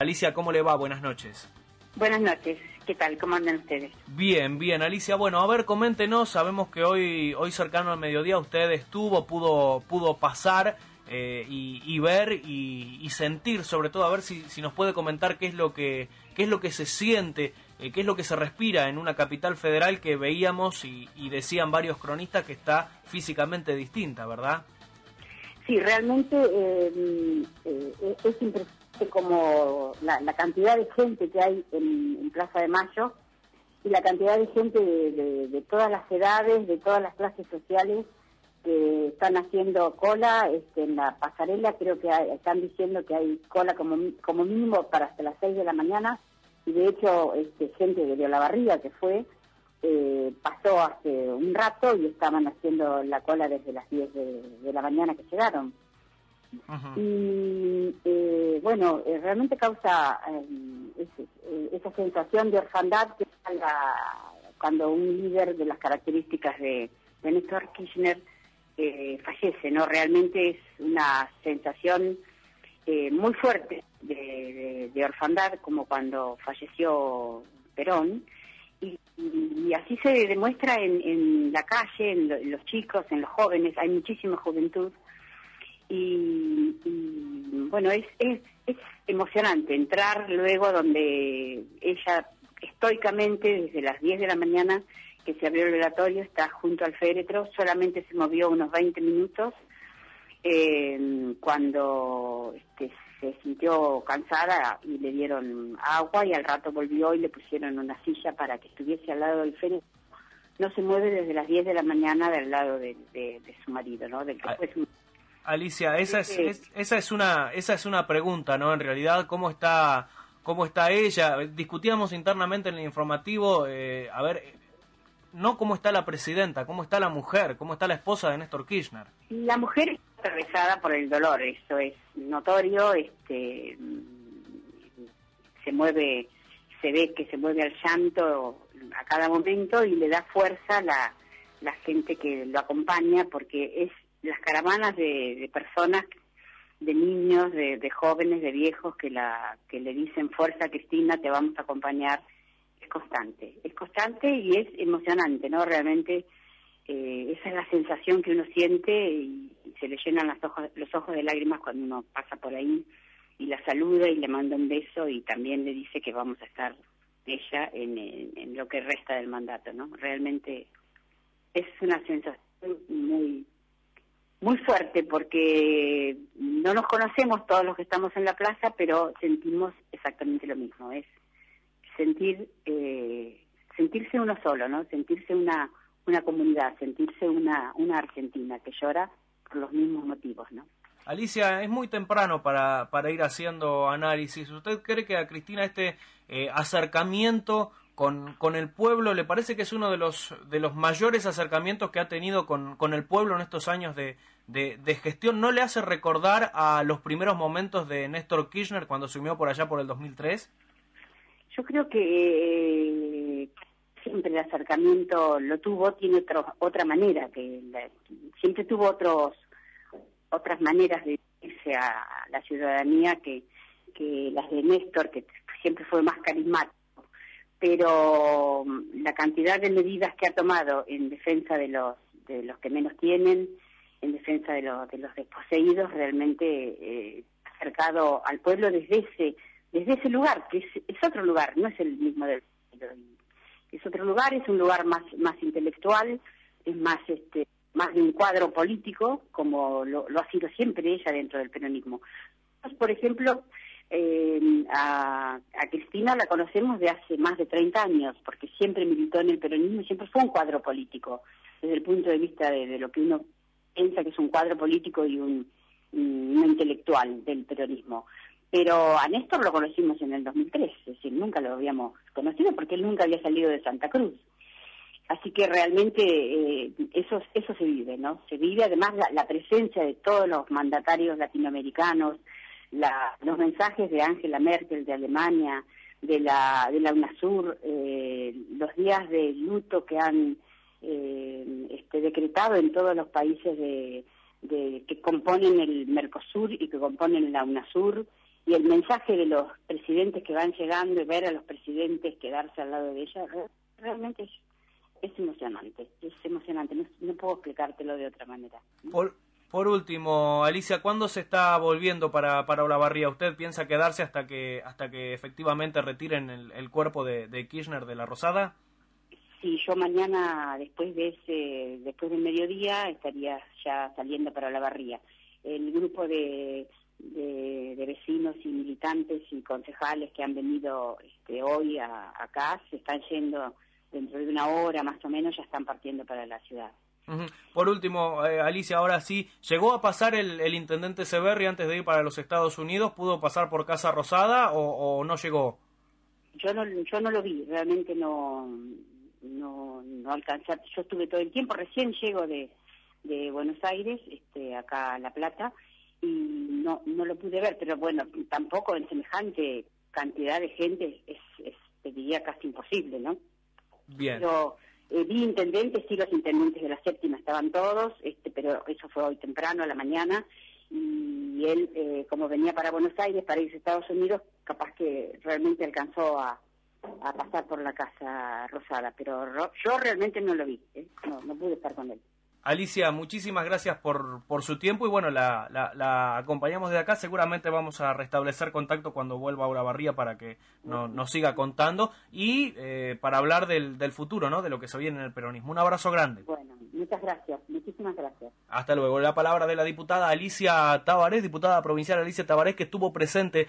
Alicia, ¿cómo le va? Buenas noches. Buenas noches, ¿qué tal? ¿Cómo andan ustedes? Bien, bien, Alicia. Bueno, a ver, coméntenos. Sabemos que hoy, hoy cercano al mediodía usted estuvo, pudo, pudo pasar eh, y, ver y, sentir, sobre todo, a ver si, si, nos puede comentar qué es lo que, qué es lo que se siente, eh, qué es lo que se respira en una capital federal que veíamos y, decían varios cronistas que está físicamente distinta, ¿verdad? Sí, realmente eh, es impresionante como la, cantidad de gente que hay en, Plaza de Mayo y la cantidad de gente de, todas las edades, de todas las clases sociales que están haciendo cola este, en la pasarela. Creo que están diciendo que hay cola como, como mínimo para hasta las 6 de la mañana y de hecho este, gente de Olavarría que fue eh, pasó hace un rato y estaban haciendo la cola desde las 10 de la mañana que llegaron. Y eh, bueno, eh, realmente causa eh, esa sensación de orfandad que cuando un líder de las características de, Néstor Kirchner fallece, ¿no? Realmente es una sensación muy fuerte de, orfandad, como cuando falleció Perón. Y, así se demuestra en, la calle, en, los chicos, en los jóvenes, hay muchísima juventud y, bueno, es, es, es emocionante entrar luego donde ella estoicamente desde las 10 de la mañana que se abrió el velatorio está junto al féretro, solamente se movió unos 20 minutos eh, cuando este, se sintió cansada y le dieron agua y al rato volvió y le pusieron una silla para que estuviese al lado del féretro. No se mueve desde las 10 de la mañana del lado de, su marido, ¿no? Del que ah. fue su Alicia, esa es, esa es una esa es una pregunta, ¿no? En realidad, ¿cómo está cómo está ella? Discutíamos internamente en el informativo, eh, a ver, no cómo está la presidenta, cómo está la mujer, cómo está la esposa de Néstor Kirchner. La mujer está atravesada por el dolor, eso es notorio, este se mueve, se ve que se mueve al llanto a cada momento y le da fuerza la, la gente que lo acompaña porque es las caravanas de, personas, de niños, de, jóvenes, de viejos que la que le dicen fuerza Cristina, te vamos a acompañar, es constante, es constante y es emocionante, ¿no? Realmente eh, esa es la sensación que uno siente y, se le llenan los ojos, los ojos de lágrimas cuando uno pasa por ahí y la saluda y le manda un beso y también le dice que vamos a estar ella en, en lo que resta del mandato, ¿no? Realmente es una sensación muy muy fuerte porque no nos conocemos todos los que estamos en la plaza, pero sentimos exactamente lo mismo, es sentir eh, sentirse uno solo, ¿no? Sentirse una una comunidad, sentirse una una Argentina que llora por los mismos motivos, ¿no? Alicia, es muy temprano para, para ir haciendo análisis. ¿Usted cree que a Cristina este eh, acercamiento con, con, el pueblo, ¿le parece que es uno de los, de los mayores acercamientos que ha tenido con, con el pueblo en estos años de, de, gestión? ¿No le hace recordar a los primeros momentos de Néstor Kirchner cuando asumió por allá por el 2003? Yo creo que eh, siempre el acercamiento lo tuvo, tiene otro, otra manera, que siempre tuvo otros otras maneras de irse a la ciudadanía que, que las de Néstor, que siempre fue más carismático pero mm, la cantidad de medidas que ha tomado en defensa de los de los que menos tienen, en defensa de los de los desposeídos, realmente eh, acercado al pueblo desde ese desde ese lugar que es, es otro lugar, no es el mismo del es otro lugar, es un lugar más más intelectual, es más este más de un cuadro político como lo, lo ha sido siempre ella dentro del peronismo. Por ejemplo, eh, a, Cristina la conocemos de hace más de 30 años, porque siempre militó en el peronismo y siempre fue un cuadro político, desde el punto de vista de, lo que uno piensa que es un cuadro político y un, intelectual del peronismo. Pero a Néstor lo conocimos en el 2003, es decir, nunca lo habíamos conocido porque él nunca había salido de Santa Cruz. Así que realmente eh, eso, eso se vive, ¿no? Se vive además la presencia de todos los mandatarios latinoamericanos, los mensajes de Angela Merkel de Alemania, de la, de la UNASUR, eh, los días de luto que han eh, este, decretado en todos los países de, que componen el Mercosur y que componen la UNASUR, y el mensaje de los presidentes que van llegando y ver a los presidentes quedarse al lado de ella, realmente es, emocionante, es emocionante, no, puedo explicártelo de otra manera. Por último, Alicia, ¿cuándo se está volviendo para, para Olavarría? ¿Usted piensa quedarse hasta que hasta que efectivamente retiren el, cuerpo de, de, Kirchner de la Rosada? Sí, yo mañana, después de ese, después del mediodía, estaría ya saliendo para Olavarría. El grupo de de, vecinos y militantes y concejales que han venido este, hoy acá se están yendo dentro de una hora más o menos, ya están partiendo para la ciudad. Por último, eh, Alicia, ahora sí, ¿llegó a pasar el, intendente Severri antes de ir para los Estados Unidos? ¿Pudo pasar por Casa Rosada o, no llegó? Yo no, yo no lo vi, realmente no, no, no alcancé. Yo estuve todo el tiempo, recién llego de, de Buenos Aires, este, acá a La Plata, y no, no lo pude ver, pero bueno, tampoco en semejante cantidad de gente es, es te diría casi imposible, ¿no? Bien. Pero eh, vi intendentes, sí, los intendentes de la séptima estaban todos, este, pero eso fue hoy temprano, a la mañana, y él, eh, como venía para Buenos Aires, para irse a Estados Unidos, capaz que realmente alcanzó a, pasar por la Casa Rosada, pero yo realmente no lo vi, ¿eh? no, no pude estar con él. Alicia, muchísimas gracias por, por su tiempo y bueno, la, la, acompañamos de acá. Seguramente vamos a restablecer contacto cuando vuelva a Urabarría para que nos siga contando y eh, para hablar del, del futuro, ¿no? De lo que se viene en el peronismo. Un abrazo grande. Bueno, muchas gracias. Muchísimas gracias. Hasta luego. La palabra de la diputada Alicia Tabarés, diputada provincial Alicia Tabarés, que estuvo presente.